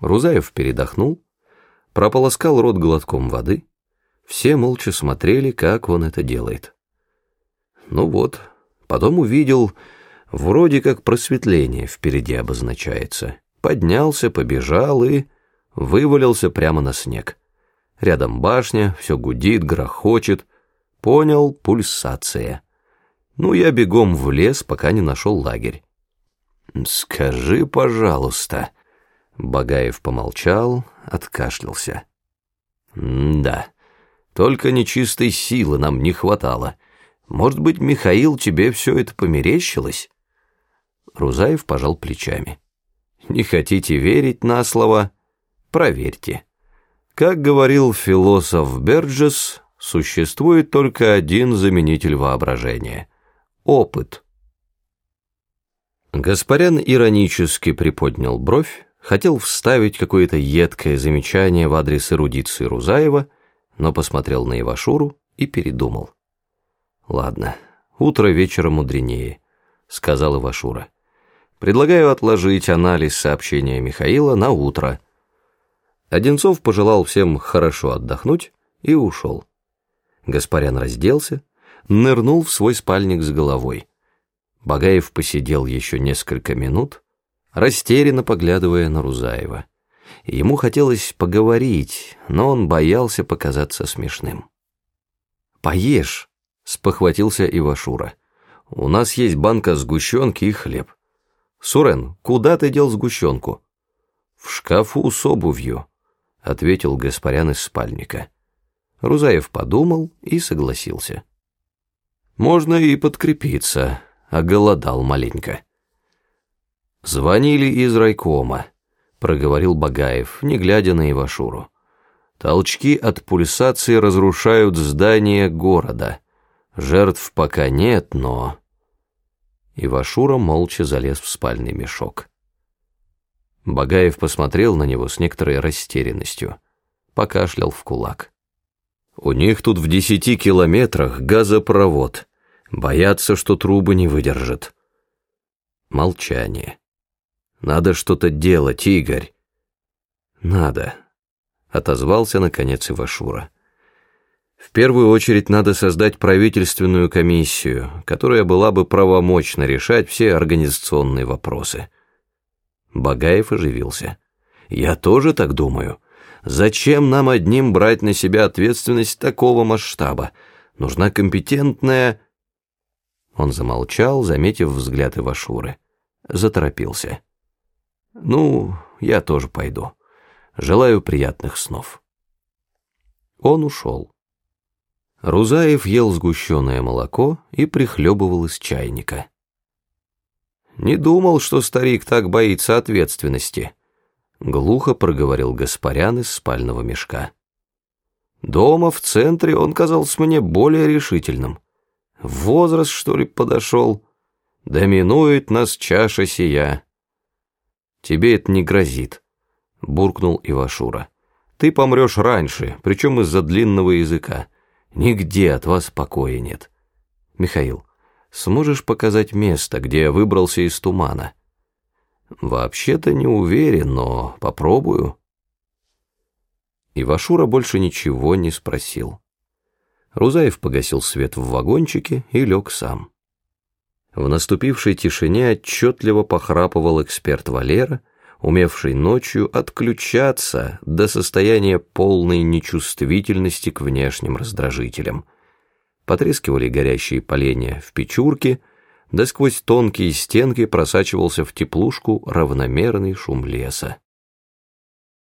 Рузаев передохнул, прополоскал рот глотком воды. Все молча смотрели, как он это делает. Ну вот, потом увидел, вроде как просветление впереди обозначается. Поднялся, побежал и вывалился прямо на снег. Рядом башня, все гудит, грохочет. Понял, пульсация. Ну, я бегом в лес, пока не нашел лагерь. «Скажи, пожалуйста», Багаев помолчал, откашлялся. «Да, только нечистой силы нам не хватало. Может быть, Михаил, тебе все это померещилось?» Рузаев пожал плечами. «Не хотите верить на слово? Проверьте. Как говорил философ Берджес, существует только один заменитель воображения — опыт». Гаспарян иронически приподнял бровь, Хотел вставить какое-то едкое замечание в адрес эрудиции Рузаева, но посмотрел на Ивашуру и передумал. «Ладно, утро вечера мудренее», — сказал Ивашура. «Предлагаю отложить анализ сообщения Михаила на утро». Одинцов пожелал всем хорошо отдохнуть и ушел. Гаспарян разделся, нырнул в свой спальник с головой. Багаев посидел еще несколько минут, растерянно поглядывая на Рузаева. Ему хотелось поговорить, но он боялся показаться смешным. «Поешь», — спохватился Ивашура. «У нас есть банка сгущенки и хлеб». «Сурен, куда ты дел сгущенку?» «В шкафу с обувью», — ответил Гаспарян из спальника. Рузаев подумал и согласился. «Можно и подкрепиться», — оголодал маленько. «Звонили из райкома», — проговорил Багаев, не глядя на Ивашуру. «Толчки от пульсации разрушают здание города. Жертв пока нет, но...» Ивашура молча залез в спальный мешок. Багаев посмотрел на него с некоторой растерянностью, покашлял в кулак. «У них тут в десяти километрах газопровод. Боятся, что трубы не выдержат». Молчание. Надо что-то делать, Игорь. Надо, отозвался наконец Ивашура. В первую очередь надо создать правительственную комиссию, которая была бы правомочна решать все организационные вопросы. Багаев оживился. Я тоже так думаю. Зачем нам одним брать на себя ответственность такого масштаба? Нужна компетентная... Он замолчал, заметив взгляд Ивашуры. Заторопился. Ну, я тоже пойду. Желаю приятных снов. Он ушел. Рузаев ел сгущенное молоко и прихлебывал из чайника. «Не думал, что старик так боится ответственности», — глухо проговорил Гаспарян из спального мешка. «Дома, в центре, он казался мне более решительным. Возраст, что ли, подошел? Доминует нас чаша сия». «Тебе это не грозит», — буркнул Ивашура. «Ты помрешь раньше, причем из-за длинного языка. Нигде от вас покоя нет. Михаил, сможешь показать место, где я выбрался из тумана?» «Вообще-то не уверен, но попробую». Ивашура больше ничего не спросил. Рузаев погасил свет в вагончике и лег сам. В наступившей тишине отчетливо похрапывал эксперт Валера, умевший ночью отключаться до состояния полной нечувствительности к внешним раздражителям. Потрескивали горящие поленья в печурке, да сквозь тонкие стенки просачивался в теплушку равномерный шум леса.